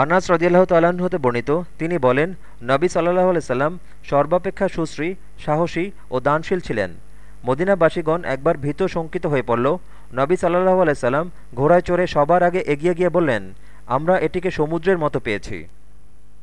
আনাস রদিয়াল্লাহ তাল্লাহ্ন হতে বর্ণিত, তিনি বলেন, নবী সাল্লাহ আলাইসাল্লাম সর্বাপেক্ষা সুশ্রী, সাহসী ও দানশীল ছিলেন। মদিনাবাসীগণ একবার ভীত শঙ্কিত হয়ে পড়ল। নবী সাল্লাহ আলাইসাল্লাম ঘোড়ায় চড়ে সবার আগে এগিয়ে গিয়ে বললেন, আমরা এটিকে সমুদ্রের মতো পেয়েছি।